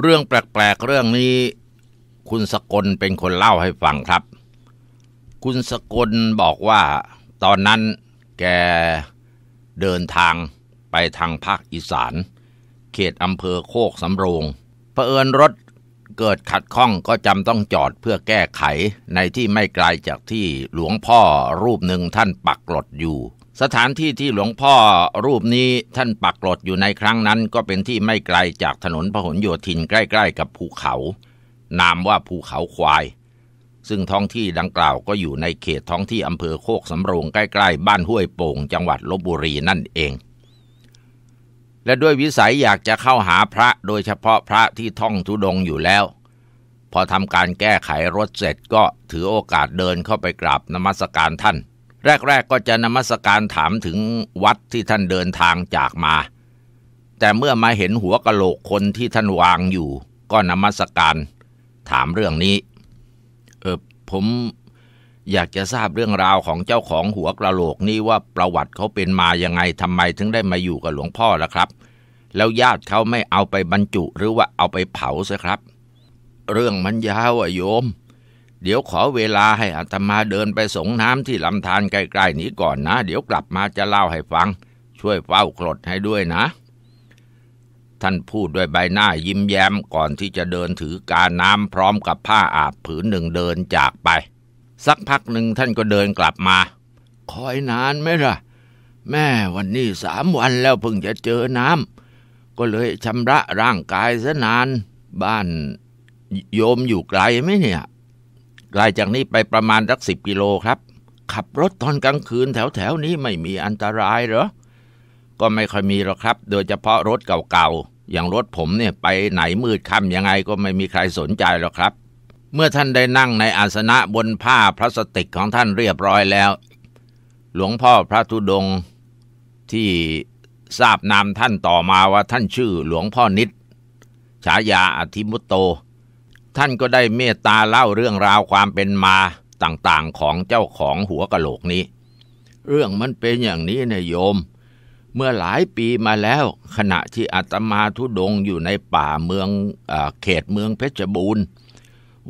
เรื่องแปลกๆเรื่องนี้ คุณสกลเป็นคนเล่าให้ฟังครับ คุณสกลบอกว่าตอนนั้นแกเดินทางไปทางภาคอีสาน เขตอำเภอโคกสำโรงเผอิญรถเกิดขัดข้องก็จำต้องจอดเพื่อแก้ไขในที่ไม่ไกลจากที่หลวงพ่อรูปหนึ่งท่านปักกรดอยู่ สถานที่ที่หลวงพ่อรูปนี้ท่านปักกรดอยู่ในครั้งนั้น ก็เป็นที่ไม่ไกลจากถนนพหลโยธินใกล้ ๆ กับภูเขา นามว่าภูเขาควาย ซึ่งท้องที่ดังกล่าวก็อยู่ในเขตท้องที่อำเภอโคกสำโรงใกล้ ๆ บ้านห้วยโป่ง จังหวัดลบบุรีนั่นเอง และด้วยวิสัยอยากจะเข้าหาพระโดยเฉพาะพระที่ท่องทุดงอยู่แล้ว พอทำการแก้ไขรถเสร็จก็ถือโอกาสเดินเข้าไปกราบนมัสการท่าน แรกๆก็จะนมัสการถามถึงวัดที่ท่านเดินทางจากมา แต่เมื่อมาเห็นหัวกะโหลกคนที่ท่านวางอยู่ ก็นมัสการ ถามเรื่องนี้ เออผมอยากจะทราบเรื่องราวของเจ้าของหัวกระโหลกนี้ว่าประวัติเขาเป็นมายังไงทำไมถึงได้มาอยู่กับหลวงพ่อล่ะครับ แล้วญาติเขาไม่เอาไปบรรจุหรือว่าเอาไปเผาซะครับ เรื่องมันยาวอะโยม เดี๋ยวขอเวลาให้อาตมาเดินไปสงน้ำที่ลำธารใกล้ๆนี้ก่อนนะ เดี๋ยวกลับมาจะเล่าให้ฟัง ช่วยเฝ้ากรดให้ด้วยนะ ท่านพูดด้วยใบหน้ายิ้มแย้มก่อนที่จะเดินถือกาน้ำพร้อมกับผ้าอาบผืนหนึ่งเดินจากไป สักพักหนึ่งท่านก็เดินกลับมา คอยนานไหมล่ะ แม่วันนี้สามวันแล้วเพิ่งจะเจอน้ำก็เลยชำระร่างกายซะนาน บ้านโยมอยู่ไกลไหมเนี่ย ไกลจากนี้ไปประมาณสักสิบกิโลครับ ขับรถตอนกลางคืนแถวแถวนี้ไม่มีอันตรายเหรอ ก็ไม่ค่อยมีหรอกครับ โดยเฉพาะรถเก่าๆ อย่างรถผมเนี่ยไปไหนมืดค่ำยังไงก็ไม่มีใครสนใจหรอกครับ เมื่อท่านได้นั่งในอาสนะบนผ้าพลาสติกของท่านเรียบร้อยแล้ว หลวงพ่อพระธุดงที่ทราบนามท่านต่อมาว่าท่านชื่อหลวงพ่อนิดฉายาอธิมุตโต ท่านก็ได้เมตตาเล่าเรื่องราวความเป็นมาต่างๆของเจ้าของหัวกะโหลกนี้ เรื่องมันเป็นอย่างนี้นะโยม เมื่อหลายปีมาแล้วขณะที่อาตมาทุดงอยู่ในป่าเมืองเอเขตเมืองเพชรบูรณ์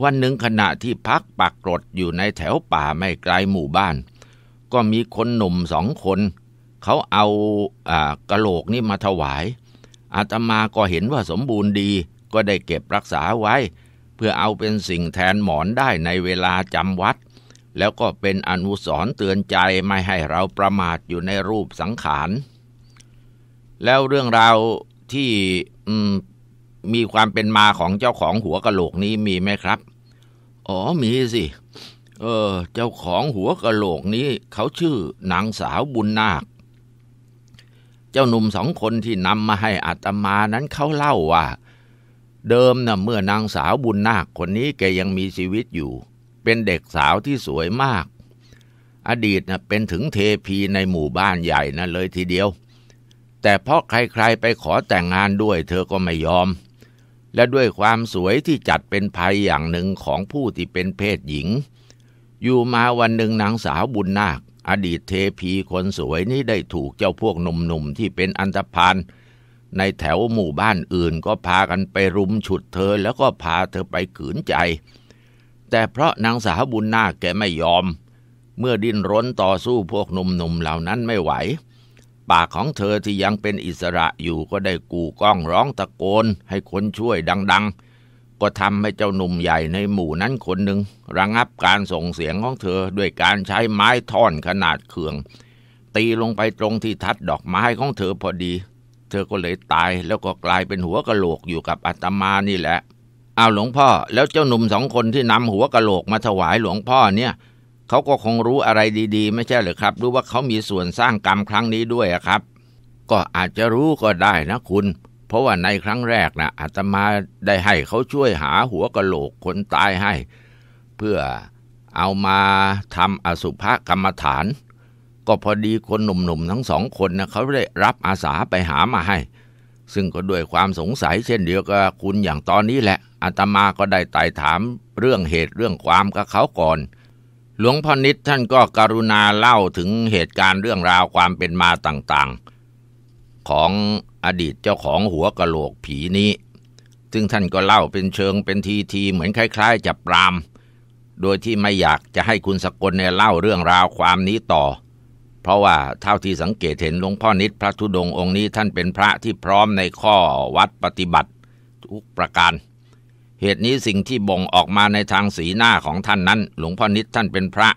วันหนึ่งขณะที่พักปักกรดอยู่ในแถวป่าไม่ไกลหมู่บ้าน ก็มีคนหนุ่มสองคน เขาเอาอากระโหลกนี่มาถวายอาตมาก็เห็นว่าสมบูรณ์ดีก็ได้เก็บรักษาไว้ พื่อเอาเป็นสิ่งแทนหมอนได้ในเวลาจำวัด แล้วก็เป็นอนุสร์เตือนใจไม่ให้เราประมาทอยู่ในรูปสังขาร แล้วเรื่องราวที่มีความเป็นมาของเจ้าของหัวกะโหลกนี้มีไหมครับ อ๋อมีสิ เออ เจ้าของหัวกะโหลกนี้เขาชื่อนางสาวบุญนาค เจ้าหนุ่มสองคนที่นำมาให้อาตมานั้นเขาเล่าว่า เดิมนะ่ะเมื่อนางสาวบุญนาคคนนี้แกยังมีชีวิตอยู่ เป็นเด็กสาวที่สวยมาก อดีตนะเป็นถึงเทพีในหมู่บ้านใหญ่นะเลยทีเดียว แต่เพราะใครๆไปขอแต่งงานด้วยเธอก็ไม่ยอม และด้วยความสวยที่จัดเป็นภัยอย่างหนึ่งของผู้ที่เป็นเพศหญิง อยู่มาวันหนึ่งนางสาวบุญนาค อดีตเทพีคนสวยนี้ได้ถูกเจ้าพวกหนุ่มๆที่เป็นอันธพาล ในแถวหมู่บ้านอื่นก็พากันไปรุมฉุดเธอแล้วก็พาเธอไปขืนใจ แต่เพราะนางสาวบุญนาคแกไม่ยอม เมื่อดิ้นรนต่อสู้พวกหนุ่มๆเหล่านั้นไม่ไหว ปากของเธอที่ยังเป็นอิสระอยู่ก็ได้กูก้องร้องตะโกน ให้คนช่วยดัง ๆ ก็ทำให้เจ้าหนุ่มใหญ่ในหมู่นั้นคนหนึ่งระงับการส่งเสียงของเธอด้วยการใช้ไม้ท่อนขนาดเขื่องตีลงไปตรงที่ทัดดอกไม้ของเธอพอดี เธอก็เลยตายแล้วก็กลายเป็นหัวกะโหลกอยู่กับอาตมานี่แหละเอาหลวงพ่อ แล้วเจ้าหนุ่มสองคนที่นำหัวกะโหลกมาถวายหลวงพ่อเนี่ยเขาก็คงรู้อะไรดีๆ ไม่ใช่หรือครับ รู้ว่าเขามีส่วนสร้างกรรมครั้งนี้ด้วยครับ ก็อาจจะรู้ก็ได้นะคุณ เพราะว่าในครั้งแรกนะอาตมาได้ให้เขาช่วยหาหัวกะโหลกคนตายให้ เพื่อเอามาทำอสุภกรรมฐาน ก็พอดีคนหนุ่มๆทั้งสองคนนะเขาได้รับอาสาไปหามาให้ ซึ่งก็ด้วยความสงสัยเช่นเดียวกับคุณอย่างตอนนี้แหละอาตมาก็ได้ไต่ถามเรื่องเหตุเรื่องความกับเขาก่อน หลวงพ่อนิดท่านก็กรุณาเล่าถึงเหตุการณ์เรื่องราวความเป็นมาต่างๆ ของอดีตเจ้าของหัวกะโหลกผีนี้ ซึ่งท่านก็เล่าเป็นเชิงเป็นทีทีเหมือนคล้ายๆจะปราม โดยที่ไม่อยากจะให้คุณสกลเนี่ยเล่าเรื่องราวความนี้ต่อ เพราะว่าเท่าที่สังเกตเห็นหลวงพ่อนิดพระธุดงค์องค์นี้ท่านเป็นพระที่พร้อมในข้อวัดปฏิบัติทุกประการ เหตุนี้สิ่งที่บ่งออกมาในทางสีหน้าของท่านนั้น หลวงพ่อนิดท่านเป็นพระ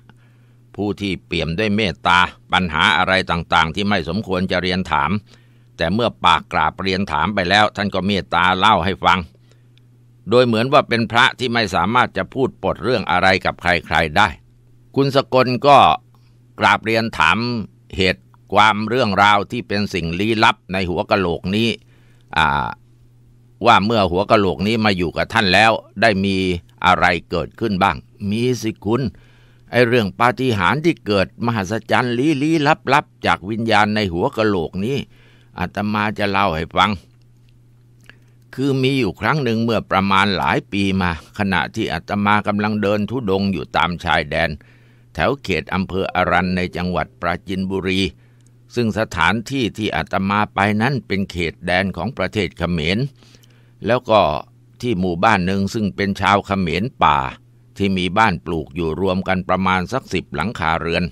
ผู้ที่เปี่ยมด้วยเมตตาปัญหาอะไรต่างๆ ที่ไม่สมควรจะเรียนถาม แต่เมื่อปากกราบเรียนถามไปแล้ว ท่านก็เมตตาเล่าให้ฟัง โดยเหมือนว่าเป็นพระที่ไม่สามารถจะพูดปดเรื่องอะไรกับใครๆได้ คุณสกลก็ กราบเรียนถามเหตุความเรื่องราวที่เป็นสิ่งลี้ลับในหัวกะโหลกนี้ว่าเมื่อหัวกะโหลกนี้มาอยู่กับท่านแล้ว ได้มีอะไรเกิดขึ้นบ้าง มีสิคุณไอเรื่องปาฏิหาริย์ที่เกิดมหัศจรรย์ลี้ลี้ลับลับจากวิญญาณในหัวกะโหลกนี้อาตมาจะเล่าให้ฟัง คือมีอยู่ครั้งหนึ่งเมื่อประมาณหลายปีมา ขณะที่อาตมากำลังเดินทุดงอยู่ตามชายแดน แถวเขตอำเภออรันในจังหวัดปราจินบุรี ซึ่งสถานที่ที่อาตมาไปนั้นเป็นเขตแดนของประเทศเขมร แล้วก็ที่หมู่บ้านหนึ่งซึ่งเป็นชาวเขมรป่า ที่มีบ้านปลูกอยู่รวมกันประมาณสักสิบหลังคาเรือน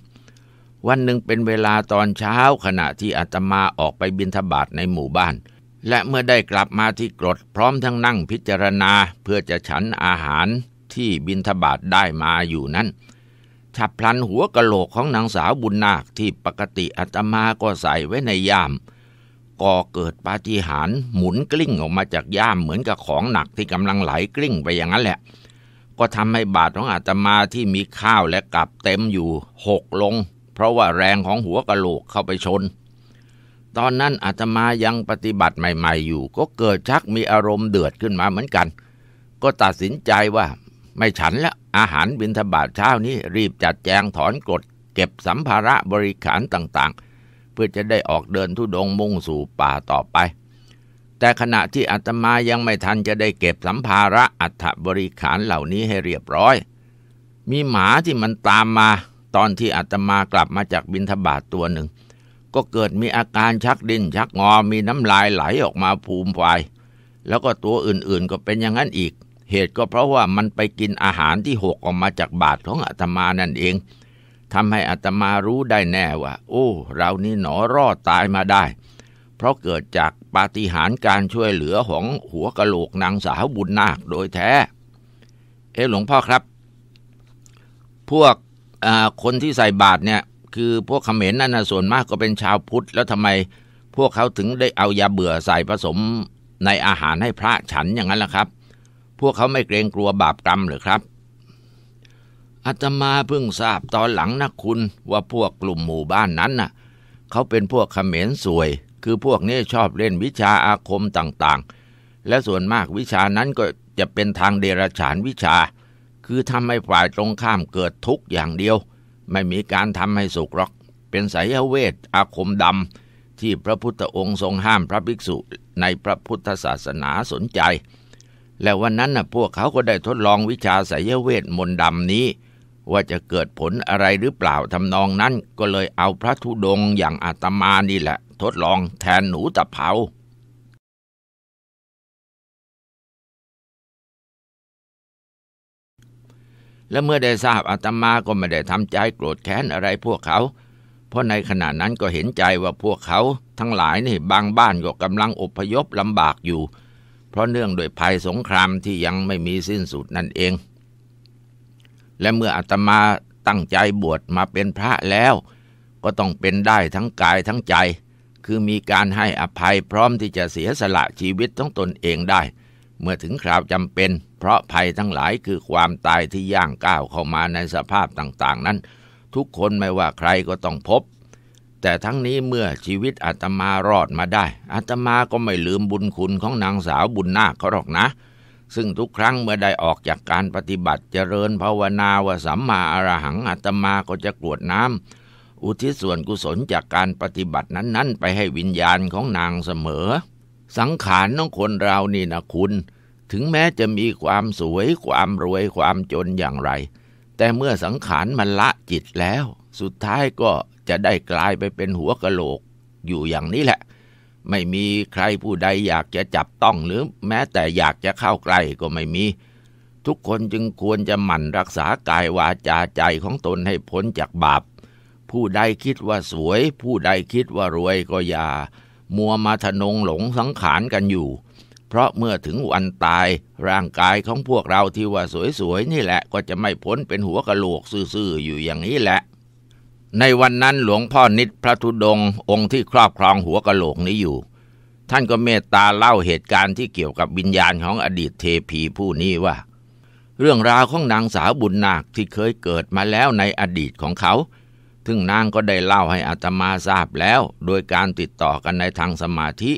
วันหนึ่งเป็นเวลาตอนเช้าขณะที่อาตมาออกไปบินทบาทในหมู่บ้าน และเมื่อได้กลับมาที่กรดพร้อมทั้งนั่งพิจารณาเพื่อจะฉันอาหารที่บินทบาทได้มาอยู่นั้น ฉับพลันหัวกะโหลกของนางสาวบุญนาคที่ปกติอาตมาก็ใส่ไว้ในย่าม ก็เกิดปาฏิหาริย์หมุนกลิ้งออกมาจากย่ามเหมือนกับของหนักที่กำลังไหลกลิ้งไปอย่างนั้นแหละ ก็ทำให้บาทของอาตมาที่มีข้าวและกับเต็มอยู่หกลง เพราะว่าแรงของหัวกะโหลกเข้าไปชน ตอนนั้นอาตมายังปฏิบัติใหม่ ๆ อยู่ ก็เกิดชักมีอารมณ์เดือดขึ้นมาเหมือนกัน ก็ตัดสินใจว่าไม่ฉันแล้ว อาหารบิณฑบาตเช้านี้รีบจัดแจงถอนกรดเก็บสัมภาระบริขารต่างๆ เพื่อจะได้ออกเดินทุดงมุ่งสู่ป่าต่อไป แต่ขณะที่อาตมายังไม่ทันจะได้เก็บสัมภาระอัฐบริขารเหล่านี้ให้เรียบร้อย มีหมาที่มันตามมาตอนที่อาตมากลับมาจากบินทบาทตัวหนึ่ง ก็เกิดมีอาการชักดินชักงอมีน้ำลายไหลออกมาภูมิไฟแล้วก็ตัวอื่นๆก็เป็นอย่างนั้นอีก เหตุก็เพราะว่ามันไปกินอาหารที่หกออกมาจากบาทของอาตมานั่นเองทำให้อาตมารู้ได้แน่ว่า โอ้ เรานี่หนอรอดตายมาได้ เพราะเกิดจากปาฏิหาริย์การช่วยเหลือของหัวกะโหลกนางสาวบุญนาคโดยแท้ เอ๋หลวงพ่อครับ พวกคนที่ใส่บาตรเนี่ย คือพวกเขมรนั่นนะส่วนมากก็เป็นชาวพุทธ แล้วทำไมพวกเขาถึงได้เอายาเบื่อใส่ผสมในอาหารให้พระฉันอย่างนั้นล่ะครับ พวกเขาไม่เกรงกลัวบาปกรรมหรือครับอาตมาเพิ่งทราบตอนหลังนะคุณว่าพวกกลุ่มหมู่บ้านนั้นน่ะ เขาเป็นพวกเขมรสวย คือพวกนี้ชอบเล่นวิชาอาคมต่างๆ และส่วนมากวิชานั้นก็จะเป็นทางเดรัจฉานวิชา คือทำให้ฝ่ายตรงข้ามเกิดทุกข์อย่างเดียว ไม่มีการทำให้สุขหรอก เป็นสายเวทอาคมดำที่พระพุทธองค์ทรงห้ามพระภิกษุในพระพุทธศาสนาสนใจ และวันนั้นนะพวกเขาก็ได้ทดลองวิชาสายเวทมนต์ดำนี้ ว่าจะเกิดผลอะไรหรือเปล่าทำนองนั้นก็เลยเอาพระธุดงอย่างอาตมานี่แหละ ทดลองแทนหนูตะเภาและเมื่อได้ทราบอาตมาก็ไม่ได้ทำใจโกรธแค้นอะไรพวกเขา เพราะในขณะนั้นก็เห็นใจว่าพวกเขา ทั้งหลายนี่บางบ้านก็กำลังอพยพลำบากอยู่ เพราะเนื่องโดยภัยสงครามที่ยังไม่มีสิ้นสุดนั่นเอง และเมื่ออาตมาตั้งใจบวชมาเป็นพระแล้ว ก็ต้องเป็นได้ทั้งกายทั้งใจ คือมีการให้อภัยพร้อมที่จะเสียสละชีวิตของตนเองได้ เมื่อถึงคราวจำเป็น เพราะภัยทั้งหลายคือความตายที่ย่างก้าวเข้ามาในสภาพต่าง ๆ นั้น ทุกคนไม่ว่าใครก็ต้องพบ แต่ทั้งนี้เมื่อชีวิตอาตมารอดมาได้อาตมาก็ไม่ลืมบุญคุณของนางสาวบุญนาคเขาหรอกนะ ซึ่งทุกครั้งเมื่อได้ออกจากการปฏิบัติเจริญภาวนาว่าสัมมาอรหังอาตมาก็จะกรวดน้ำอุทิศส่วนกุศลจากการปฏิบัตินั้น ๆ ไปให้วิญญาณของนางเสมอ สังขารของคนเรานี่นะคุณ ถึงแม้จะมีความสวยความรวยความจนอย่างไร แต่เมื่อสังขารมันละจิตแล้ว สุดท้ายก็ จะได้กลายไปเป็นหัวกะโหลกอยู่อย่างนี้แหละ ไม่มีใครผู้ใดอยากจะจับต้องหรือแม้แต่อยากจะเข้าใกล้ก็ไม่มี ทุกคนจึงควรจะหมั่นรักษากายวาจาใจของตนให้พ้นจากบาป ผู้ใดคิดว่าสวย ผู้ใดคิดว่ารวยก็อย่า มัวมาทะนงหลงสังขารกันอยู่ เพราะเมื่อถึงวันตายร่างกายของพวกเราที่ว่าสวยๆนี่แหละก็จะไม่พ้นเป็นหัวกะโหลกซื่อๆอยู่อย่างนี้แหละ ในวันนั้นหลวงพ่อนิดพระธุดงองค์ที่ครอบครองหัวกะโหลกนี้อยู่ ท่านก็เมตตาเล่าเหตุการณ์ที่เกี่ยวกับวิญญาณของอดีตเทพีผู้นี้ว่า เรื่องราวของนางสาวบุญนาคที่เคยเกิดมาแล้วในอดีตของเขาซึ่งนางก็ได้เล่าให้อาตมาทราบแล้ว โดยการติดต่อกันในทางสมาธิ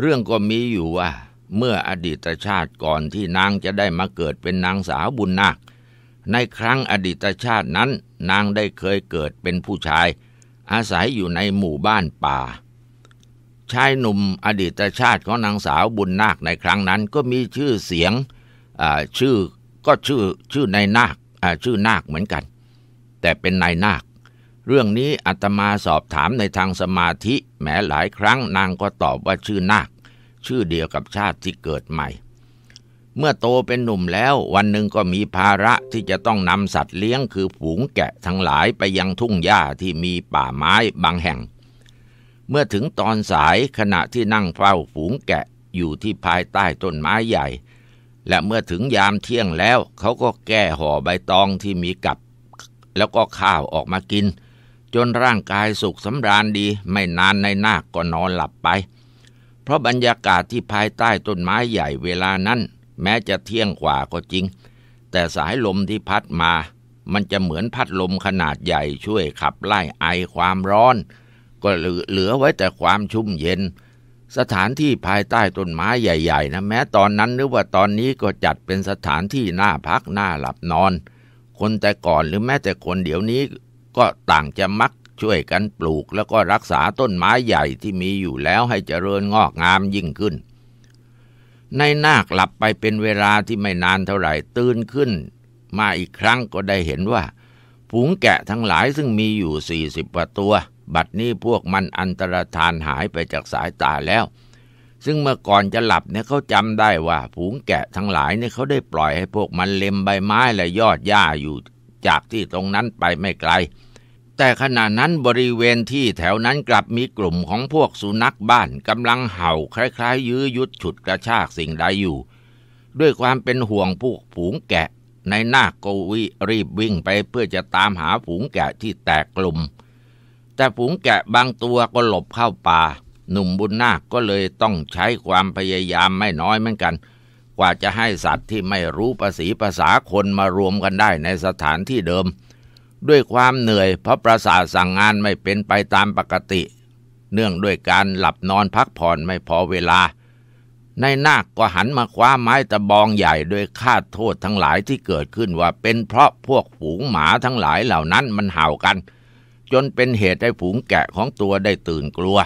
เรื่องก็มีอยู่ว่า เมื่ออดีตชาติก่อนที่นางจะได้มาเกิดเป็นนางสาวบุญนาค ในครั้งอดีตชาตินั้น นางได้เคยเกิดเป็นผู้ชาย อาศัยอยู่ในหมู่บ้านป่า ชายหนุ่มอดีตชาติของนางสาวบุญนาคในครั้งนั้นก็มีชื่อเสียงชื่อก็ชื่อชื่อนายนาคชื่อนาคเหมือนกัน แต่เป็นนายนาค เรื่องนี้อาตมาสอบถามในทางสมาธิแม้หลายครั้งนางก็ตอบว่าชื่อนาค ชื่อเดียวกับชาติที่เกิดใหม่ เมื่อโตเป็นหนุ่มแล้ววันหนึ่งก็มีภาระที่จะต้องนำสัตว์เลี้ยงคือฝูงแกะทั้งหลายไปยังทุ่งหญ้าที่มีป่าไม้บางแห่ง เมื่อถึงตอนสายขณะที่นั่งเฝ้าฝูงแกะอยู่ที่ภายใต้ต้นไม้ใหญ่ และเมื่อถึงยามเที่ยงแล้ว เขาก็แก้ห่อใบตองที่มีกับ แล้วก็ข้าวออกมากิน จนร่างกายสุขสำราญดีไม่นานในนาคก็นอนหลับไป เพราะบรรยากาศที่ภายใต้ต้นไม้ใหญ่เวลานั้น แม้จะเที่ยงกว่าก็จริง แต่สายลมที่พัดมา มันจะเหมือนพัดลมขนาดใหญ่ช่วยขับไล่ไอความร้อน ก็เหลือไว้แต่ความชุ่มเย็น สถานที่ภายใต้ต้นไม้ใหญ่ๆนะแม้ตอนนั้นหรือว่าตอนนี้ก็จัดเป็นสถานที่น่าพักน่าหลับนอน คนแต่ก่อนหรือแม้แต่คนเดี๋ยวนี้ก็ต่างจะมักช่วยกันปลูกแล้วก็รักษาต้นไม้ใหญ่ที่มีอยู่แล้วให้เจริญงอกงามยิ่งขึ้น ในนาคหลับไปเป็นเวลาที่ไม่นานเท่าไหร่ตื่นขึ้น มาอีกครั้งก็ได้เห็นว่าฝูงแกะทั้งหลายซึ่งมีอยู่สี่สิบกว่าตัว บัดนี้พวกมันอันตรธานหายไปจากสายตาแล้ว ซึ่งเมื่อก่อนจะหลับเนี่ยเขาจำได้ว่าฝูงแกะทั้งหลายเนี่ยเขาได้ปล่อยให้พวกมันเล็มใบไม้และยอดหญ้าอยู่จากที่ตรงนั้นไปไม่ไกล แต่ขณะนั้นบริเวณที่แถวนั้นกลับมีกลุ่มของพวกสุนัขบ้านกำลังเห่าคล้ายๆ ยื้อยุดฉุดกระชากสิ่งใดอยู่ ด้วยความเป็นห่วงพวกฝูงแกะในนาคก็วิรีบวิ่งไปเพื่อจะตามหาฝูงแกะที่แตกกลุ่ม แต่ฝูงแกะบางตัวก็หลบเข้าป่า หนุ่มบุญนาคก็เลยต้องใช้ความพยายามไม่น้อยเหมือนกัน กว่าจะให้สัตว์ที่ไม่รู้ภาษีภาษาคนมารวมกันได้ในสถานที่เดิม ด้วยความเหนื่อยเพราะประสาทสั่งงานไม่เป็นไปตามปกติ เนื่องด้วยการหลับนอนพักผ่อนไม่พอเวลา ในนาคก็หันมาคว้าไม้ตะบองใหญ่โดยคาดโทษทั้งหลายที่เกิดขึ้นว่าเป็นเพราะพวกฝูงหมาทั้งหลายเหล่านั้นมันเห่ากัน จนเป็นเหตุให้ฝูงแกะของตัวได้ตื่นกลัว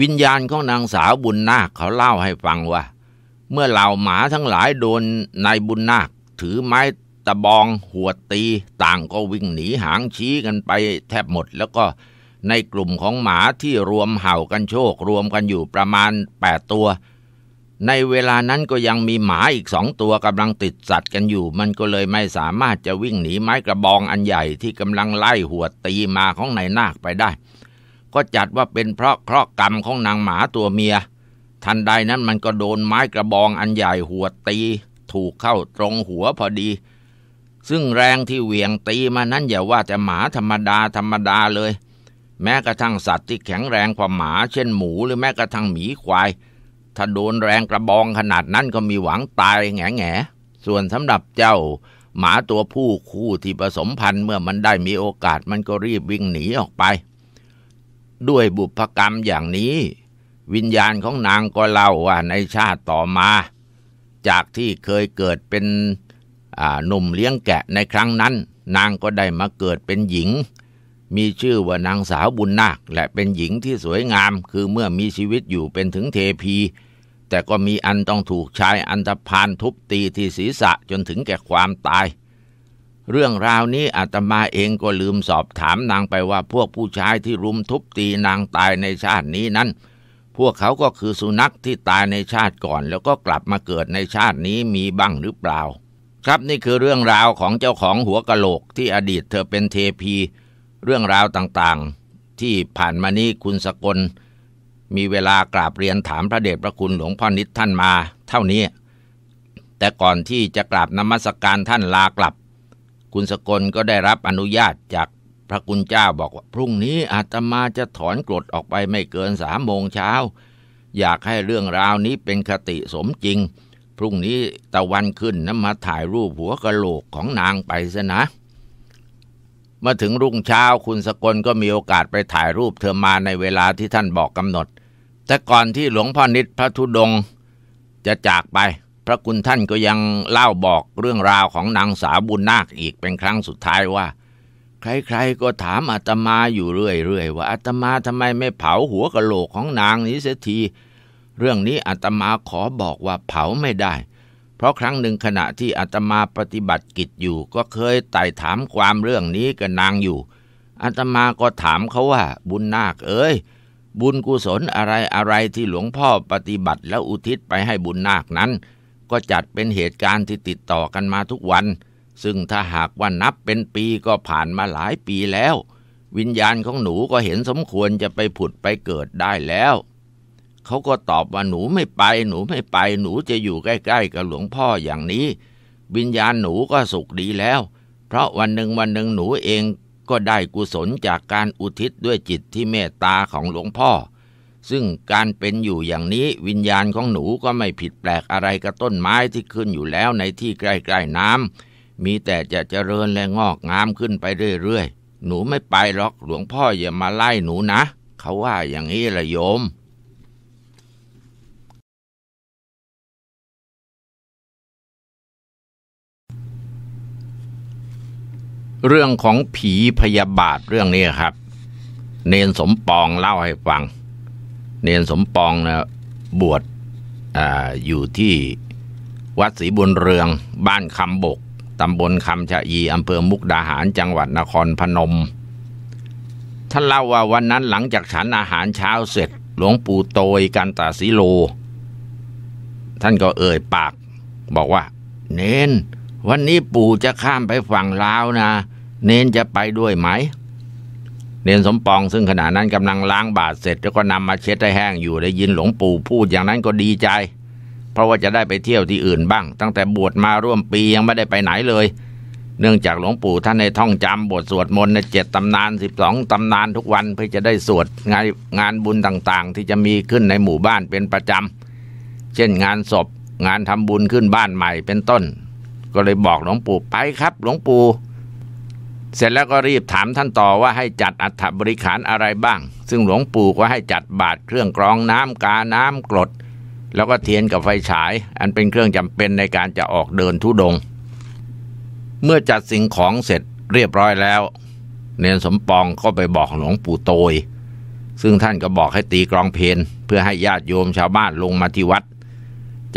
วิญญาณของนางสาวบุญนาคเขาเล่าให้ฟังว่า เมื่อเหล่าหมาทั้งหลายโดนนายบุญนาคถือไม้ ตะบอง หัวตี ต่างก็วิ่งหนีหางชี้กันไปแทบหมด แล้วก็ในกลุ่มของหมาที่รวมเห่ากันโชค รวมกันอยู่ประมาณแปดตัว ในเวลานั้นก็ยังมีหมาอีกสองตัวกำลังติดสัตว์กันอยู่ มันก็เลยไม่สามารถจะวิ่งหนีไม้กระบองอันใหญ่ที่กำลังไล่หัวตีมาของนายนาคไปได้ ก็จัดว่าเป็นเพราะเคราะห์กรรมของนางหมาตัวเมีย ทันใดนั้นมันก็โดนไม้กระบองอันใหญ่หัวตี ถูกเข้าตรงหัวพอดี ซึ่งแรงที่เหวี่ยงตีมานั้นอย่าว่าแต่หมาธรรมดาธรรมดาเลย แม้กระทั่งสัตว์ที่แข็งแรงกว่าหมาเช่นหมูหรือแม้กระทั่งหมีควาย ถ้าโดนแรงกระบองขนาดนั้นก็มีหวังตายแง่แง่ส่วนสำหรับเจ้า หมาตัวผู้คู่ที่ผสมพันธุ์เมื่อมันได้มีโอกาสมันก็รีบวิ่งหนีออกไป ด้วยบุพกรรมอย่างนี้ วิญญาณของนางก็เล่าว่าในชาติต่อมา จากที่เคยเกิดเป็น หนุ่มเลี้ยงแกะในครั้งนั้น นางก็ได้มาเกิดเป็นหญิง มีชื่อว่านางสาวบุญนาค และเป็นหญิงที่สวยงาม คือเมื่อมีชีวิตอยู่เป็นถึงเทพี แต่ก็มีอันต้องถูกชายอันธพาลทุบตีที่ศีรษะจนถึงแก่ความตาย เรื่องราวนี้อาตมาเองก็ลืมสอบถามนางไปว่าพวกผู้ชายที่รุมทุบตีนางตายในชาตินี้นั้นพพวกเขาก็คือสุนัขที่ตายในชาติก่อน แล้วก็กลับมาเกิดในชาตินี้มีบ้างหรือเปล่า ครับนี่คือเรื่องราวของเจ้าของหัวกะโหลกที่อดีตเธอเป็นเทพี เรื่องราวต่างๆ ที่ผ่านมานี้คุณสกล มีเวลากราบเรียนถามพระเดชพระคุณหลวงพ่อนิดท่านมา เท่านี้ แต่ก่อนที่จะกราบนมัสการท่านลากลับ คุณสกลก็ได้รับอนุญาตจากพระคุณเจ้าบอกว่า พรุ่งนี้อาตมาจะถอนกรดออกไปไม่เกินสามโมงเช้า อยากให้เรื่องราวนี้เป็นคติสมจริง พรุ่งนี้ตะวันขึ้นนะมาถ่ายรูปหัวกะโหลกของนางไปซะนะ มาถึงรุ่งเช้าคุณสกลก็มีโอกาสไปถ่ายรูปเธอมาในเวลาที่ท่านบอกกำหนด แต่ก่อนที่หลวงพ่อนิดพระธุดงค์จะจากไป พระคุณท่านก็ยังเล่าบอกเรื่องราวของนางสาวบุญนาคอีกเป็นครั้งสุดท้ายว่า ใครๆก็ถามอาตมาอยู่เรื่อยๆว่าอาตมาทำไมไม่เผาหัวกะโหลกของนางนี้เสียที เรื่องนี้อาตมาขอบอกว่าเผาไม่ได้ เพราะครั้งหนึ่งขณะที่อาตมาปฏิบัติกิจอยู่ ก็เคยไต่ถามความเรื่องนี้กับนางอยู่อาตมาก็ถามเขาว่า บุญนาคเอ้ยบุญกุศลอะไรอะไรที่หลวงพ่อปฏิบัติแล้วอุทิศไปให้บุญนาคนั้น ก็จัดเป็นเหตุการณ์ที่ติดต่อกันมาทุกวัน ซึ่งถ้าหากว่านับเป็นปีก็ผ่านมาหลายปีแล้ว วิญญาณของหนูก็เห็นสมควรจะไปผุดไปเกิดได้แล้ว เขาก็ตอบว่าหนูไม่ไป หนูไม่ไป หนูจะอยู่ใกล้ๆกับหลวงพ่ออย่างนี้ วิญญาณหนูก็สุขดีแล้ว เพราะวันหนึ่งวันหนึ่งหนูเองก็ได้กุศลจากการอุทิศด้วยจิตที่เมตตาของหลวงพ่อ ซึ่งการเป็นอยู่อย่างนี้วิญญาณของหนูก็ไม่ผิดแปลกอะไรกับต้นไม้ที่ขึ้นอยู่แล้วในที่ใกล้ๆน้ำมีแต่จะเจริญและงอกงามขึ้นไปเรื่อยๆ หนูไม่ไปหรอกหลวงพ่ออย่ามาไล่หนูนะ เขาว่าอย่างนี้ละโยม เรื่องของผีพยาบาทเรื่องนี้ครับ เนนสมปองเล่าให้ฟัง เนนสมปองนะบวชออยู่ที่วัดศรีบุญเรือง บ้านคำบกตำบลคำชะยีอำเภอมุกดาหารจังหวัดนครพนม ท่านเล่าว่าวันนั้นหลังจากฉันอาหารเช้าเสร็จ หลวงปู่โตยกันตาสีโล ท่านก็เอ่ยปาก บอกว่า เนน วันนี้ปู่จะข้ามไปฝั่งลาวนะ เนนจะไปด้วยไหม เนนสมปองซึ่งขณะนั้นกำลังล้างบาทเสร็จ แล้วก็นำมาเช็ดให้แห้งอยู่ได้ยินหลวงปู่พูดอย่างนั้นก็ดีใจ เพราะว่าจะได้ไปเที่ยวที่อื่นบ้าง ตั้งแต่บวชมาร่วมปียังไม่ได้ไปไหนเลย เนื่องจากหลวงปู่ท่านในท่องจำบทสวดมนต์ในเจ็ดตำนานสิบสองตำนานทุกวันเพื่อจะได้สวดงานงานบุญต่างๆ ที่จะมีขึ้นในหมู่บ้านเป็นประจำเช่นงานศพงานทำบุญขึ้นบ้านใหม่เป็นต้น ก็เลยบอกหลวงปู่ไปครับ หลวงปู่เสร็จแล้วก็รีบถามท่านต่อว่าให้จัดอัฐบริขารอะไรบ้าง ซึ่งหลวงปู่ก็ให้จัดบาตรเครื่องกรองน้ำกาน้ำกรด แล้วก็เทียนกับไฟฉาย อันเป็นเครื่องจำเป็นในการจะออกเดินทุดงค์เมื่อจัดสิ่งของเสร็จเรียบร้อยแล้ว เนนสมปองก็ไปบอกหลวงปู่โตย ซึ่งท่านก็บอกให้ตีกรองเพลนเพื่อให้ญาติโยมชาวบ้านลงมาที่วัด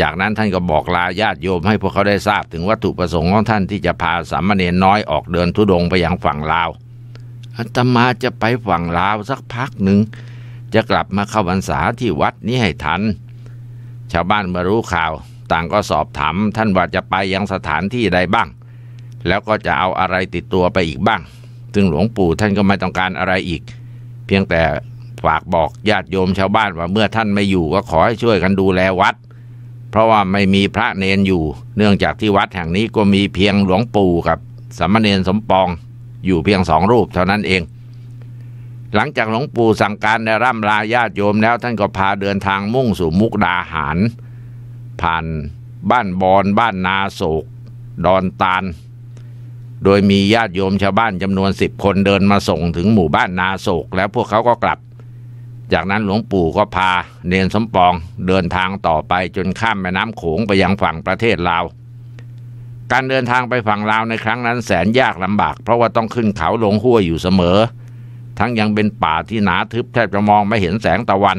จากนั้นท่านก็บอกลาญาติโยมให้พวกเขาได้ทราบถึงวัตถุประสงค์ของท่านที่จะพาสามเณรน้อยออกเดินทุดงไปยังฝั่งลาวอาตมาจะไปฝั่งลาวสักพักหนึ่ง จะกลับมาเข้าพรรษาที่วัดนี้ให้ทัน ชาวบ้านมื่อรู้ข่าว ต่างก็สอบถามท่านว่าจะไปยังสถานที่ใดบ้าง แล้วก็จะเอาอะไรติดตัวไปอีกบ้าง ซึ่งหลวงปู่ท่านก็ไม่ต้องการอะไรอีก เพียงแต่ฝากบอกญาติโยมชาวบ้านว่าเมื่อท่านไม่อยู่ก็ขอให้ช่วยกันดูแลวัด เพราะว่าไม่มีพระเนนอยู่ เนื่องจากที่วัดแห่งนี้ก็มีเพียงหลวงปู่กับสามเณรสมปอง อยู่เพียงสองรูปเท่านั้นเอง หลังจากหลวงปู่สั่งการได้ร่ำลาญาติโยมแล้วท่านก็พาเดินทางมุ่งสู่มุกดาหาร ผ่านบ้านบอนบ้านนาโศก ดอนตาล โดยมีญาติโยมชาวบ้านจำนวนสิบคนเดินมาส่งถึงหมู่บ้านนาโศก แล้วพวกเขาก็กลับ จากนั้นหลวงปู่ก็พาเนนสมปองเดินทางต่อไปจนข้ามแม่น้ำโขงไปยังฝั่งประเทศลาว การเดินทางไปฝั่งลาวในครั้งนั้นแสนยากลำบาก เพราะว่าต้องขึ้นเขาลงห้วยอยู่เสมอ ทั้งยังเป็นป่าที่หนาทึบแทบจะมองไม่เห็นแสงตะวัน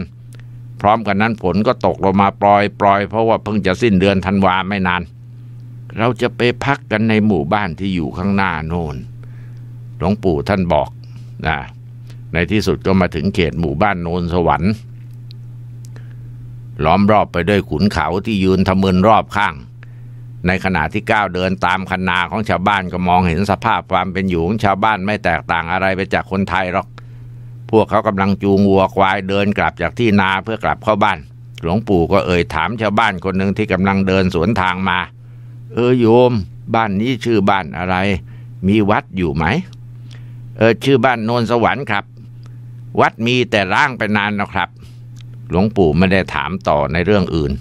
พร้อมกันนั้นฝนก็ตกลงมาปลอยปลอยเพราะว่าเพิ่งจะสิ้นเดือนธันวาไม่นาน เราจะไปพักกันในหมู่บ้านที่อยู่ข้างหน้าโน่นหลวงปู่ท่านบอกนะ ในที่สุดก็มาถึงเขตหมู่บ้านโนนสวรรค์ ล้อมรอบไปด้วยขุนเขาที่ยืนทะมึนรอบข้าง ในขณะที่ก้าวเดินตามคันนาของชาวบ้านก็มองเห็นสภาพความเป็นอยู่ของชาวบ้านไม่แตกต่างอะไรไปจากคนไทยหรอก พวกเขากำลังจูงวัวควายเดินกลับจากที่นาเพื่อกลับเข้าบ้าน หลวงปู่ก็เอ่ยถามชาวบ้านคนหนึ่งที่กำลังเดินสวนทางมา เออโยม บ้านนี้ชื่อบ้านอะไร มีวัดอยู่ไหมเออชื่อบ้านโนนสวรรค์ครับ วัดมีแต่ร่างไปนานแล้วครับ หลวงปู่ไม่ได้ถามต่อในเรื่องอื่น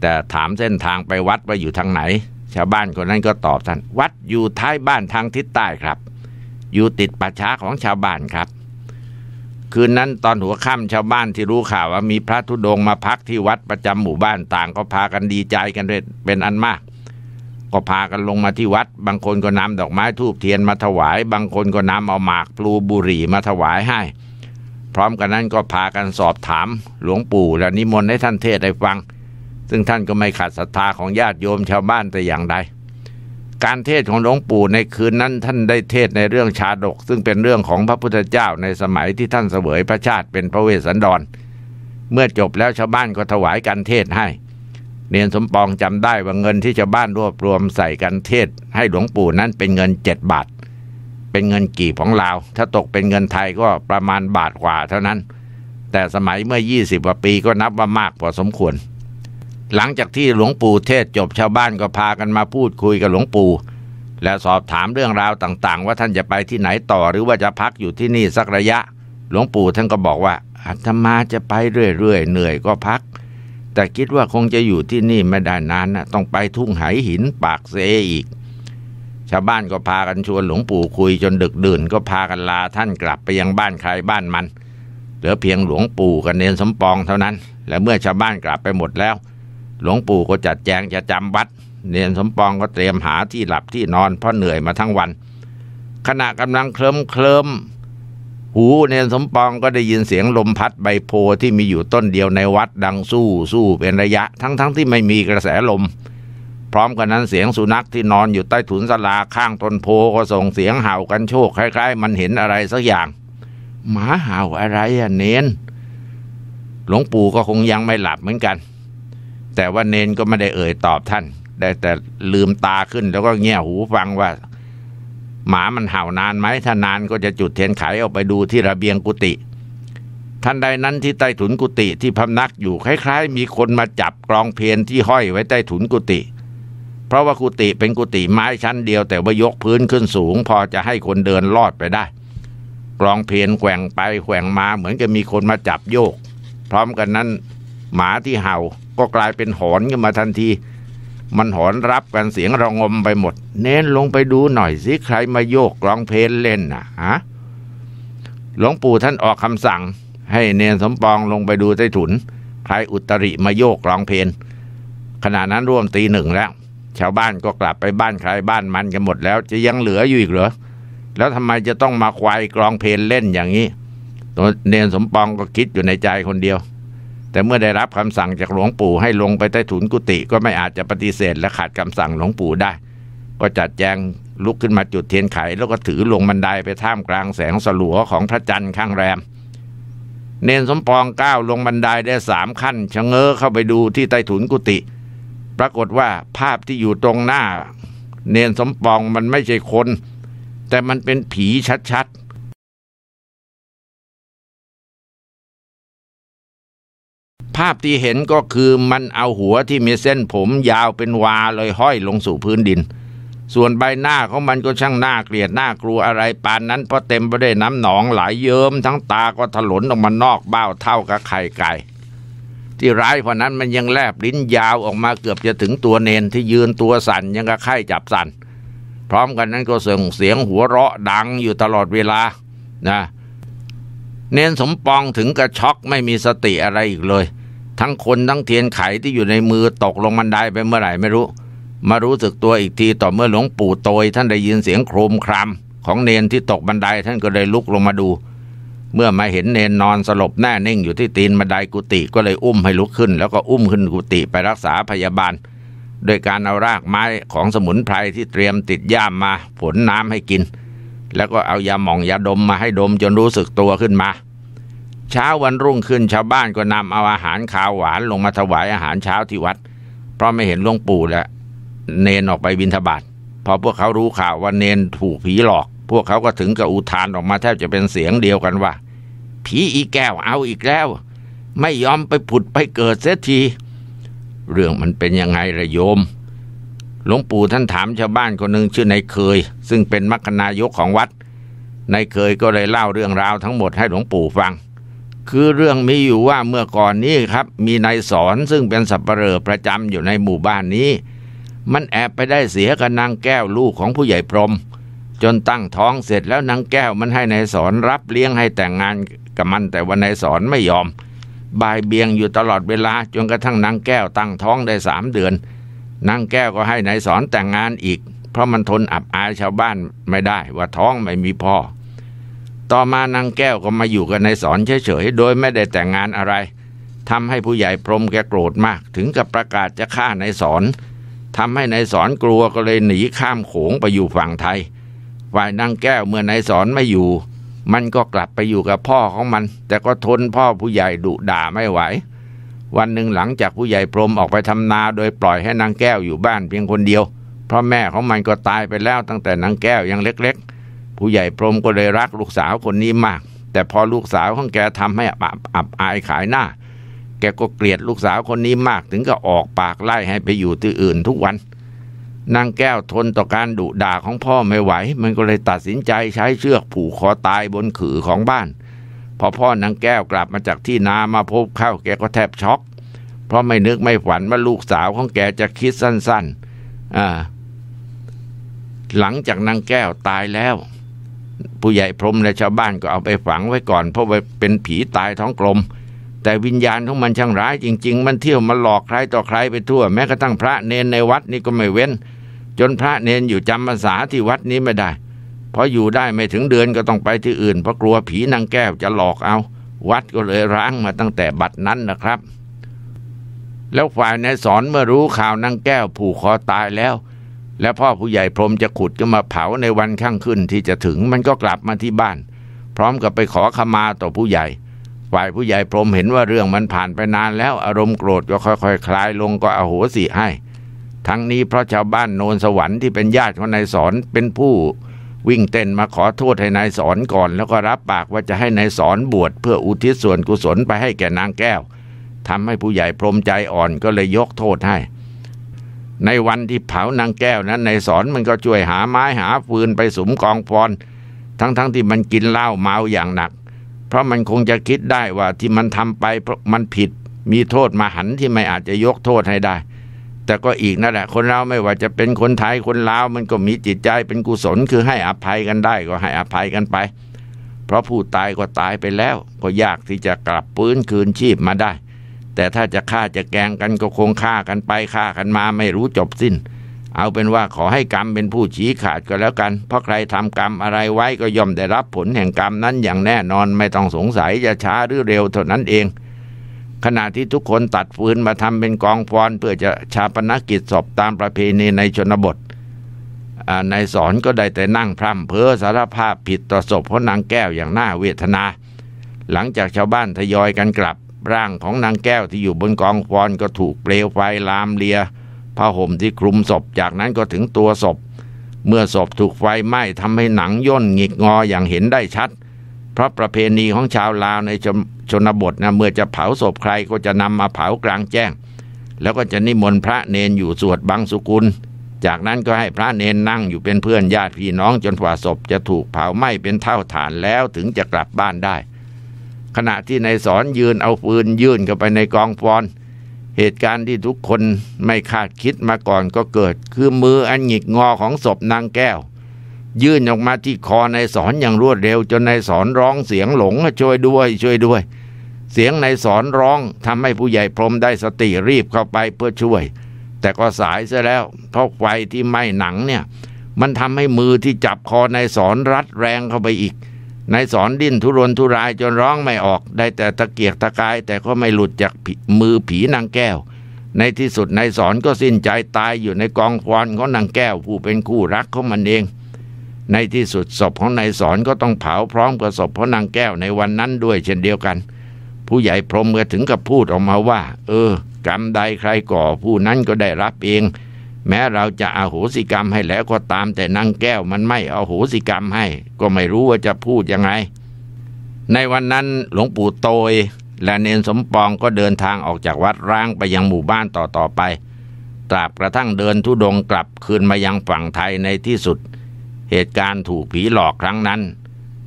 แต่ถามเส้นทางไปวัดว่าอยู่ทางไหน ชาวบ้านคนนั้นก็ตอบท่านวัดอยู่ท้ายบ้านทางทิศใต้ครับ อยู่ติดป่าช้าของชาวบ้านครับ คืนนั้นตอนหัวค่ำชาวบ้านที่รู้ข่าวว่ามีพระธุดงค์มาพักที่วัดประจำหมู่บ้านต่างก็พากันดีใจกันเป็นอันมากก็พากันลงมาที่วัด บางคนก็นำดอกไม้ทูบเทียนมาถวาย บางคนก็นำเอาหมากพลูบุหรี่มาถวายให้ พร้อมกันนั้นก็พากันสอบถามหลวงปู่และนิมนต์ให้ท่านเทศให้ฟัง ซึ่งท่านก็ไม่ขัดศรัทธาของญาติโยมชาวบ้านแต่อย่างใดการเทศของหลวงปู่ในคืนนั้นท่านได้เทศในเรื่องชาดก ซึ่งเป็นเรื่องของพระพุทธเจ้าในสมัยที่ท่านเสวยพระชาติเป็นพระเวสสันดร เมื่อจบแล้วชาวบ้านก็ถวายการเทศให้ เนียนสมปองจำได้ว่าเงินที่ชาวบ้านรวบรวมใส่กันเทศให้หลวงปู่นั้นเป็นเงินเจ็ดบาท เป็นเงินกี่ของลาว ถ้าตกเป็นเงินไทยก็ประมาณบาทกว่าเท่านั้น แต่สมัยเมื่อ 20กว่าปีก็นับว่ามากพอสมควร หลังจากที่หลวงปู่เทศจบชาวบ้านก็พากันมาพูดคุยกับหลวงปู่และสอบถามเรื่องราวต่างๆ ว่าท่านจะไปที่ไหนต่อหรือว่าจะพักอยู่ที่นี่สักระยะ หลวงปู่ท่านก็บอกว่าอาตมาจะไปเรื่อยๆเหนื่อยก็พัก แต่คิดว่าคงจะอยู่ที่นี่ไม่ได้นานนะต้องไปทุ่งไหหินปากเซอีก ชาวบ้านก็พากันชวนหลวงปู่คุยจนดึกดื่น ก็พากันลาท่านกลับไปยังบ้านใครบ้านมัน เหลือเพียงหลวงปู่กับเนนสมปองเท่านั้น และเมื่อชาวบ้านกลับไปหมดแล้ว หลวงปู่ก็จัดแจงจะจำวัด เนนสมปองก็เตรียมหาที่หลับที่นอนเพราะเหนื่อยมาทั้งวัน ขณะกำลังเคลิ้มเคลิ้มหูเนนสมปองก็ได้ยินเสียงลมพัดใบโพที่มีอยู่ต้นเดียวในวัดดังสู้สู้เป็นระยะ ทั้งๆทที่ไม่มีกระแสลม พร้อมกันนั้นเสียงสุนัขที่นอนอยู่ใต้ถุนศาลาข้างต้นโพก็ส่งเสียงเห่ากันโชคคล้ายๆ มันเห็นอะไรสักอย่าง หมาเห่าอะไรอะเนนหลวงปู่ก็คงยังไม่หลับเหมือนกัน แต่ว่าเนนก็ไม่ได้เอ่ยตอบท่าน ได้แต่ลืมตาขึ้นแล้วก็เงี่ยหูฟังว่า หมามันเห่านานไหมถ้านานก็จะจุดเทียนไขออกไปดูที่ระเบียงกุฏิทันใดนั้นที่ใต้ถุนกุฏิที่พำนักอยู่คล้าย ๆ มีคนมาจับกรองเพลนที่ห้อยไว้ใต้ถุนกุฏิ เพราะว่ากุฏิเป็นกุฏิไม้ชั้นเดียว แต่ว่ายกพื้นขึ้นสูง พอจะให้คนเดินลอดไปได้กรองเพลนแกว่งไปแกว่งมาเหมือนกับมีคนมาจับโยก พร้อมกันนั้น หมาที่เห่าก็กลายเป็นหอนขึ้นมาทันที มันหอนรับกันเสียงระงมไปหมด เน้นลงไปดูหน่อยสิใครมาโยกกลองเพลนเล่นน่ะฮะหลวงปู่ท่านออกคำสั่ง ให้เนนสมปองลงไปดูใต้ถุนใครอุตริมาโยกกลองเพลนขณะนั้นร่วมตีหนึ่งแล้ว ชาวบ้านก็กลับไปบ้านใครบ้านมันกันหมดแล้ว จะยังเหลืออยู่อีกเหรอ แล้วทำไมจะต้องมาควายกลองเพลนเล่นอย่างนี้ตัวเนนสมปองก็คิดอยู่ในใจคนเดียว แต่เมื่อได้รับคำสั่งจากหลวงปู่ให้ลงไปใต้ถุนกุฏิก็ไม่อาจจะปฏิเสธและขาดคำสั่งหลวงปู่ได้ ก็จัดแจงลุกขึ้นมาจุดเทียนไข แล้วก็ถือลงบันไดไปท่ามกลางแสงสลัวของพระจันทร์ข้างแรม เนนสมปองก้าวลงบันไดได้สามขั้นชะเง้อเข้าไปดูที่ใต้ถุนกุฏิ ปรากฏว่าภาพที่อยู่ตรงหน้า เนนสมปองมันไม่ใช่คน แต่มันเป็นผีชัดๆภาพที่เห็นก็คือมันเอาหัวที่มีเส้นผมยาวเป็นวาเลยห้อยลงสู่พื้นดิน ส่วนใบหน้าของมันก็ช่างน่าเกลียดน่ากลัวอะไรปานนั้นเพราะเต็มไปด้วยน้ำหนองไหลยเยิ้มทั้งตาก็ถลนออกมานอกเบ้าเท่ากับไข่ไก่ ที่ร้ายกว่านั้นมันยังแลบลิ้นยาวออกมาเกือบจะถึงตัวเนนที่ยืนตัวสั่นยังกับไข่จับสั่นพร้อมกันนั้นก็ส่งเสียงหัวเราะดังอยู่ตลอดเวลานะเนนสมปองถึงกับช็อกไม่มีสติอะไรอีกเลย ทั้งคนทั้งเทียนไขที่อยู่ในมือตกลงบันไดไปเมื่อไหร่ไม่รู้ มารู้สึกตัวอีกทีต่อเมื่อหลวงปู่โตยท่านได้ยินเสียงโครมครามของเนนที่ตกบันไดท่านก็เลยลุกลงมาดู เมื่อมาเห็นเนนนอนสลบแน่นิ่งอยู่ที่ตีนบันไดกุฏิก็เลยอุ้มให้ลุกขึ้น แล้วก็อุ้มขึ้นกุฏิไปรักษาพยาบาล โดยการเอารากไม้ของสมุนไพรที่เตรียมติดย่ามมาผลน้ำให้กิน แล้วก็เอายาหม่องยาดมมาให้ดมจนรู้สึกตัวขึ้นมา เช้าวันรุ่งขึ้นชาวบ้านก็นำเอาอาหารข้าวหวานลงมาถวายอาหารเช้าที่วัด เพราะไม่เห็นหลวงปู่แล้วเนนออกไปบิณฑบาตพอพวกเขารู้ข่าวว่าเนนถูกผีหลอก พวกเขาก็ถึงกับอุทานออกมาแทบจะเป็นเสียงเดียวกันว่า ผีอีแก้วเอาอีกแล้ว ไม่ยอมไปผุดไปเกิดเสียที เรื่องมันเป็นยังไงระโยม หลวงปู่ท่านถามชาวบ้านคนหนึ่งชื่อนายเคย ซึ่งเป็นมัคคณายกของวัดนายเคยก็เลยเล่าเรื่องราวทั้งหมดให้หลวงปู่ฟัง คือเรื่องมีอยู่ว่าเมื่อก่อนนี้ครับ มีนายสอนซึ่งเป็นสับปเหร่อประจำอยู่ในหมู่บ้านนี้ มันแอบไปได้เสียกับนางแก้วลูกของผู้ใหญ่พรหม จนตั้งท้องเสร็จแล้วนางแก้วมันให้นายสอนรับเลี้ยงให้แต่งงานกับมันแต่ว่านายสอนไม่ยอมบ่ายเบียงอยู่ตลอดเวลาจนกระทั่งนางแก้วตั้งท้องได้สามเดือนนางแก้วก็ให้นายสอนแต่งงานอีก เพราะมันทนอับอายชาวบ้านไม่ได้ว่าท้องไม่มีพ่อ ต่อมานางแก้วก็มาอยู่กับนายสอนเฉยๆโดยไม่ได้แต่งงานอะไรทำให้ผู้ใหญ่พรมแกโกรธมาก ถึงกับประกาศจะฆ่านายสอนทำให้นายสอนกลัวก็เลยหนีข้ามโขงไปอยู่ฝั่งไทย ฝ่ายนางแก้วเมื่อนายสอนไม่อยู่ มันก็กลับไปอยู่กับพ่อของมัน แต่ก็ทนพ่อผู้ใหญ่ดุด่าไม่ไหว วันหนึ่งหลังจากผู้ใหญ่พรมออกไปทำนาโดยปล่อยให้นางแก้วอยู่บ้านเพียงคนเดียว เพราะแม่ของมันก็ตายไปแล้วตั้งแต่นางแก้วยังเล็ก ๆ ผู้ใหญ่พรมก็เลยรักลูกสาวคนนี้มาก แต่พอลูกสาวของแกทำให้อับอับอายขายหน้า แกก็เกลียดลูกสาวคนนี้มากถึงก็ออกปากไล่ให้ไปอยู่ที่อื่นทุกวัน นางแก้วทนต่อการดุด่าของพ่อไม่ไหว มันก็เลยตัดสินใจใช้เชือกผูกคอตายบนขือของบ้าน พอพ่อนางแก้วกลับมาจากที่นามาพบเข้าแกก็แทบช็อก เพราะไม่นึกไม่ฝันว่าลูกสาวของแกจะคิดสั้นๆอ่าหลังจากนางแก้วตายแล้ว ผู้ใหญ่พรมและชาวบ้านก็เอาไปฝังไว้ก่อน เพราะว่าเป็นผีตายท้องกลม แต่วิญญาณของมันช่างร้ายจริง ๆ มันเที่ยวมาหลอกใครต่อใครไปทั่ว แม้กระทั่งพระเนนในวัดนี่ก็ไม่เว้น จนพระเนนอยู่จำพรรษาที่วัดนี้ไม่ได้เพราะอยู่ได้ไม่ถึงเดือนก็ต้องไปที่อื่นเพราะกลัวผีนางแก้วจะหลอกเอา วัดก็เลยร้างมาตั้งแต่บัดนั้นนะครับ แล้วฝ่ายนายสอนเมื่อรู้ข่าวนางแก้วผูกคอตายแล้ว และพ่อผู้ใหญ่พรมจะขุดก็มาเผาในวันข้างขึ้นที่จะถึงมันก็กลับมาที่บ้าน พร้อมกับไปขอขมาต่อผู้ใหญ่ ฝ่ายผู้ใหญ่พรมเห็นว่าเรื่องมันผ่านไปนานแล้วอารมณ์โกรธก็ค่อยๆคคลายลงก็อโหสิให้ ทั้งนี้เพราะชาวบ้านโนนสวรรค์ที่เป็นญาติของนายสอนเป็นผู้วิ่งเต้นมาขอโทษให้นายสอนก่อน แล้วก็รับปากว่าจะให้นายสอนบวชเพื่ออุทิศส่วนกุศลไปให้แก่นางแก้วทำให้ผู้ใหญ่พรมใจอ่อนก็เลยยกโทษให้ ในวันที่เผานางแก้วนั้นนายสอนมันก็ช่วยหาไม้หาฟืนไปสมกองฟอนทั้งๆทที่มันกินเหล้าเมาอย่างหนัก เพราะมันคงจะคิดได้ว่าที่มันทำไปมันผิด มีโทษมาหันที่ไม่อาจจะยกโทษให้ได้ แต่ก็อีกนั่นแหละคนเราไม่ว่าจะเป็นคนไทยคนลาวมันก็มีจิตใจเป็นกุศลคือให้อภัยกันได้ก็ให้อภัยกันไป เพราะผู้ตายก็ตายไปแล้ว ก็ยากที่จะกลับปื้นคืนชีพมาได้ แต่ถ้าจะฆ่าจะแกงกันก็คงฆ่ากันไปฆ่ากันมาไม่รู้จบสิ้น เอาเป็นว่าขอให้กรรมเป็นผู้ชี้ขาดก็แล้วกัน เพราะใครทำกรรมอะไรไว้ก็ย่อมได้รับผลแห่งกรรมนั้นอย่างแน่นอนไม่ต้องสงสัยจะช้าหรือเร็วเท่านั้นเอง ขณะที่ทุกคนตัดฟืนมาทำเป็นกองฟอนเพื่อจะชาปนกิจศพตามประเพณีในชนบทนายสอนก็ได้แต่นั่งพร่ำเพ้อสารภาพผิดต่อศพของนางแก้วอย่างน่าเวทนา หลังจากชาวบ้านทยอยกันกลับ ร่างของนางแก้วที่อยู่บนกองฟอนก็ถูกเปลวไฟลามเลียผ้าห่มที่คลุมศพจากนั้นก็ถึงตัวศพ เมื่อศพถูกไฟไหม้ทำให้หนังย่นหงิกงออย่างเห็นได้ชัดเพราะประเพณีของชาวลาวในชนบทนะเมื่อจะเผาศพใครก็จะนำมาเผากลางแจ้ง แล้วก็จะนิมนต์พระเนนอยู่สวดบังสุกุล จากนั้นก็ให้พระเนนนั่งอยู่เป็นเพื่อนญาติพี่น้องจนกว่าศพจะถูกเผาไหม้เป็นเท่าฐานแล้วถึงจะกลับบ้านได้ ขณะที่นายสอนยืนเอาปืนยื่นเข้าไปในกองฟอนเหตุการณ์ที่ทุกคนไม่คาดคิดมาก่อนก็เกิด คือมืออันหงิกงอของศพนางแก้ว ยื่นออกมาที่คอนายสอนอย่างรวดเร็ว จนนายสอนร้องเสียงหลงช่วยด้วย ช่วยด้วย เสียงในสอนร้องทำให้ผู้ใหญ่พรมได้สติรีบเข้าไปเพื่อช่วย แต่ก็สายซะแล้วเพราะไฟที่ไหม้หนังเนี่ย มันทำให้มือที่จับคอในสอนรัดแรงเข้าไปอีกนายสอนดิ้นทุรนทุรายจนร้องไม่ออก ได้แต่ตะเกียกตะกาย แต่ก็ไม่หลุดจากมือผีนางแก้ว ในที่สุดนายสอนก็สิ้นใจตายอยู่ในกองฟอนของนางแก้ว ผู้เป็นคู่รักของมันเอง ในที่สุดศพของนายสอนก็ต้องเผาพร้อมกับศพของนางแก้วในวันนั้นด้วยเช่นเดียวกัน ผู้ใหญ่พรหมก็ถึงกับพูดออกมาว่า เออ กรรมใดใครก่อผู้นั้นก็ได้รับเอง แม้เราจะอาโหสิกรรมให้แล้วก็ตามแต่นางแก้วมันไม่อาโหสิกรรมให้ ก็ไม่รู้ว่าจะพูดยังไง ในวันนั้นหลวงปู่โตย และเนนสมปองก็เดินทางออกจากวัดร้างไปยังหมู่บ้านต่อๆไป ตราบกระทั่งเดินทุดงค์กลับคืนมายังฝั่งไทยในที่สุด เหตุการณ์ถูกผีหลอกครั้งนั้น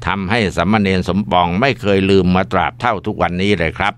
ทำให้สัมเณรสมปองไม่เคยลืมมาตราบเท่าทุกวันนี้เลยครับ